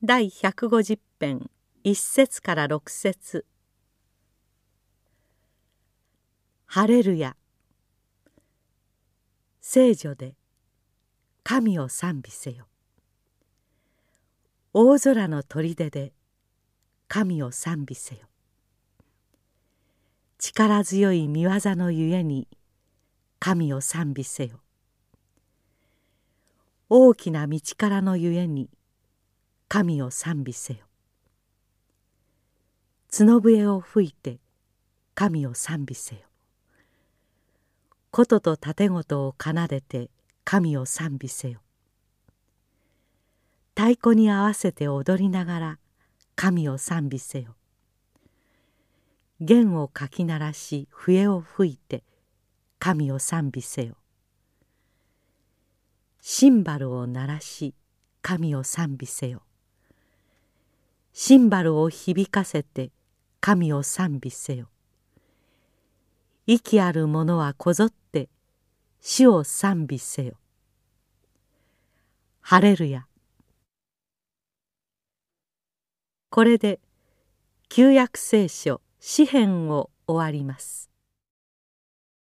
第150編1節から6節。ハレルヤ。聖女で神を賛美せよ。大空の砦で神を賛美せよ。力強い見業のゆえに神を賛美せよ。大きな道からのゆえに神を賛美せよ。角笛を吹いて神を賛美せよ。琴と盾事を奏でて神を賛美せよ。太鼓に合わせて踊りながら神を賛美せよ。弦をかき鳴らし笛を吹いて神を賛美せよ。シンバルを鳴らし神を賛美せよ。シンバルを響かせて神を賛美せよ。息ある者はこぞって死を賛美せよ。ハレルヤ。これで旧約聖書詩編を終わります。